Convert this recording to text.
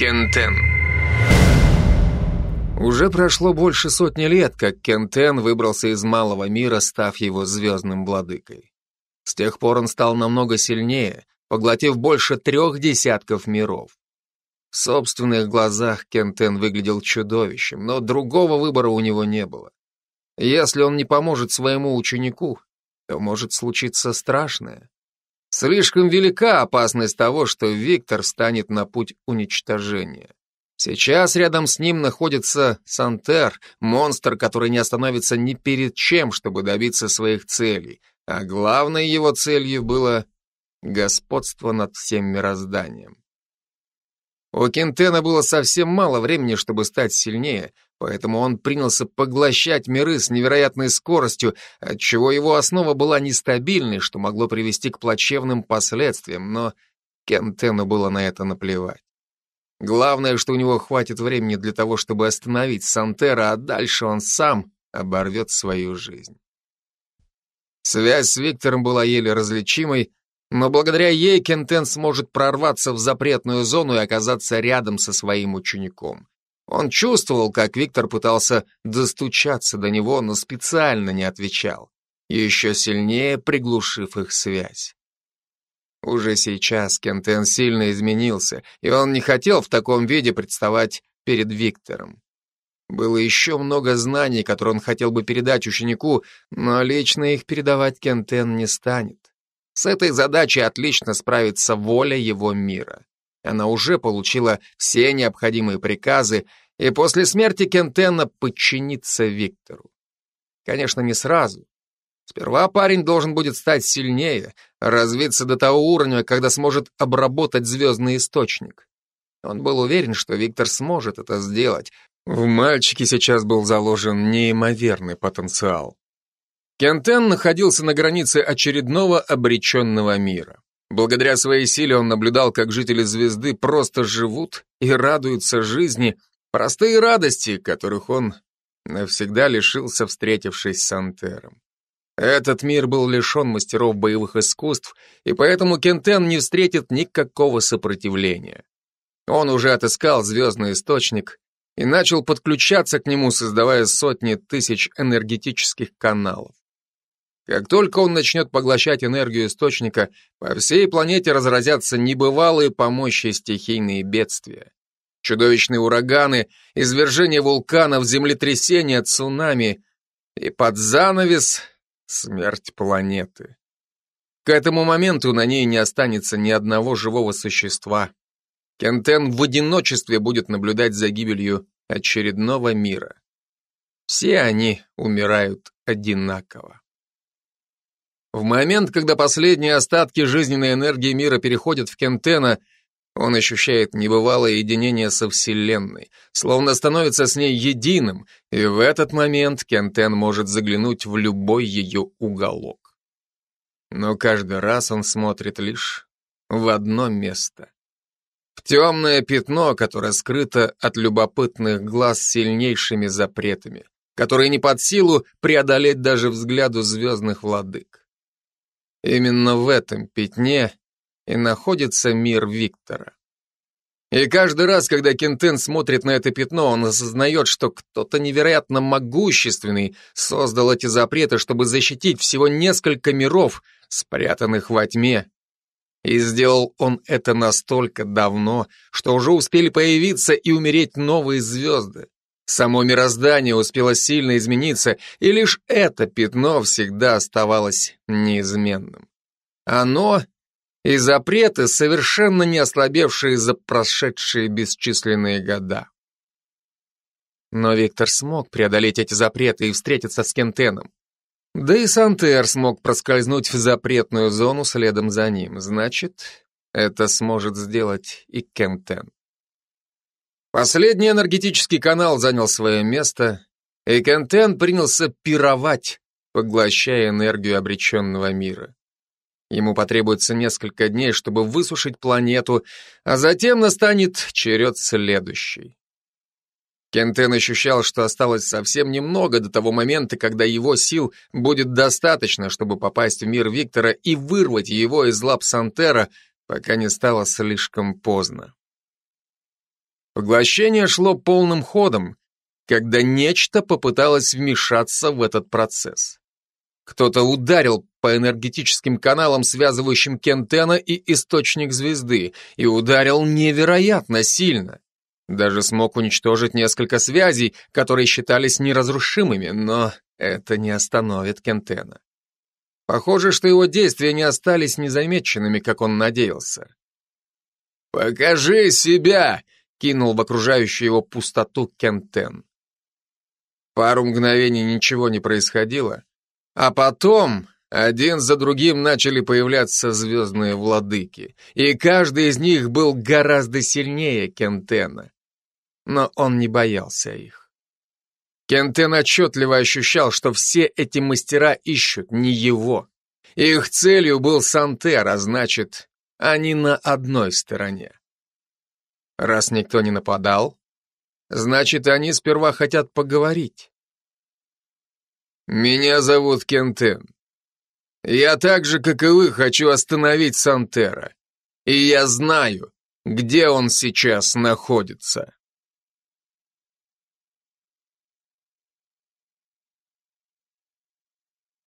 Кентен Уже прошло больше сотни лет, как Кентен выбрался из малого мира, став его звездным владыкой. С тех пор он стал намного сильнее, поглотив больше трех десятков миров. В собственных глазах Кентен выглядел чудовищем, но другого выбора у него не было. Если он не поможет своему ученику, то может случиться страшное. Слишком велика опасность того, что Виктор станет на путь уничтожения. Сейчас рядом с ним находится Сантер, монстр, который не остановится ни перед чем, чтобы добиться своих целей, а главной его целью было господство над всем мирозданием. У Кентена было совсем мало времени, чтобы стать сильнее, поэтому он принялся поглощать миры с невероятной скоростью, отчего его основа была нестабильной, что могло привести к плачевным последствиям, но Кентену было на это наплевать. Главное, что у него хватит времени для того, чтобы остановить Сантера, а дальше он сам оборвет свою жизнь. Связь с Виктором была еле различимой, но благодаря ей Кентен сможет прорваться в запретную зону и оказаться рядом со своим учеником. Он чувствовал, как Виктор пытался достучаться до него, но специально не отвечал, еще сильнее приглушив их связь. Уже сейчас Кентен сильно изменился, и он не хотел в таком виде представать перед Виктором. Было еще много знаний, которые он хотел бы передать ученику, но лично их передавать Кентен не станет. С этой задачей отлично справится воля его мира. Она уже получила все необходимые приказы, и после смерти Кентена подчинится Виктору. Конечно, не сразу. Сперва парень должен будет стать сильнее, развиться до того уровня, когда сможет обработать звездный источник. Он был уверен, что Виктор сможет это сделать. В мальчике сейчас был заложен неимоверный потенциал. Кентен находился на границе очередного обреченного мира. Благодаря своей силе он наблюдал, как жители звезды просто живут и радуются жизни, простые радости, которых он навсегда лишился, встретившись с Антером. Этот мир был лишен мастеров боевых искусств, и поэтому Кентен не встретит никакого сопротивления. Он уже отыскал звездный источник и начал подключаться к нему, создавая сотни тысяч энергетических каналов. Как только он начнет поглощать энергию источника, по всей планете разразятся небывалые по мощи стихийные бедствия. Чудовищные ураганы, извержение вулканов, землетрясения, цунами и под занавес смерть планеты. К этому моменту на ней не останется ни одного живого существа. Кентен в одиночестве будет наблюдать за гибелью очередного мира. Все они умирают одинаково. В момент, когда последние остатки жизненной энергии мира переходят в Кентена, он ощущает небывалое единение со Вселенной, словно становится с ней единым, и в этот момент Кентен может заглянуть в любой ее уголок. Но каждый раз он смотрит лишь в одно место. В темное пятно, которое скрыто от любопытных глаз сильнейшими запретами, которые не под силу преодолеть даже взгляду звездных владык. Именно в этом пятне и находится мир Виктора. И каждый раз, когда Кентен смотрит на это пятно, он осознает, что кто-то невероятно могущественный создал эти запреты, чтобы защитить всего несколько миров, спрятанных во тьме. И сделал он это настолько давно, что уже успели появиться и умереть новые звезды. Само мироздание успело сильно измениться, и лишь это пятно всегда оставалось неизменным. Оно и запреты, совершенно не ослабевшие за прошедшие бесчисленные года. Но Виктор смог преодолеть эти запреты и встретиться с Кентеном. Да и Сантер смог проскользнуть в запретную зону следом за ним. Значит, это сможет сделать и Кентен. Последний энергетический канал занял свое место, и Кентен принялся пировать, поглощая энергию обреченного мира. Ему потребуется несколько дней, чтобы высушить планету, а затем настанет черед следующий. Кентен ощущал, что осталось совсем немного до того момента, когда его сил будет достаточно, чтобы попасть в мир Виктора и вырвать его из лап Сантера, пока не стало слишком поздно. Поглощение шло полным ходом, когда нечто попыталось вмешаться в этот процесс. Кто-то ударил по энергетическим каналам, связывающим Кентена и источник звезды, и ударил невероятно сильно. Даже смог уничтожить несколько связей, которые считались неразрушимыми, но это не остановит Кентена. Похоже, что его действия не остались незамеченными, как он надеялся. «Покажи себя!» — кинул в окружающую его пустоту Кентен. Пару мгновений ничего не происходило, а потом один за другим начали появляться звездные владыки, и каждый из них был гораздо сильнее Кентена. Но он не боялся их. Кентен отчетливо ощущал, что все эти мастера ищут не его. Их целью был Сантер, а значит, они на одной стороне. Раз никто не нападал, значит, они сперва хотят поговорить. «Меня зовут Кентен. Я так же, как и вы, хочу остановить Сантера. И я знаю, где он сейчас находится».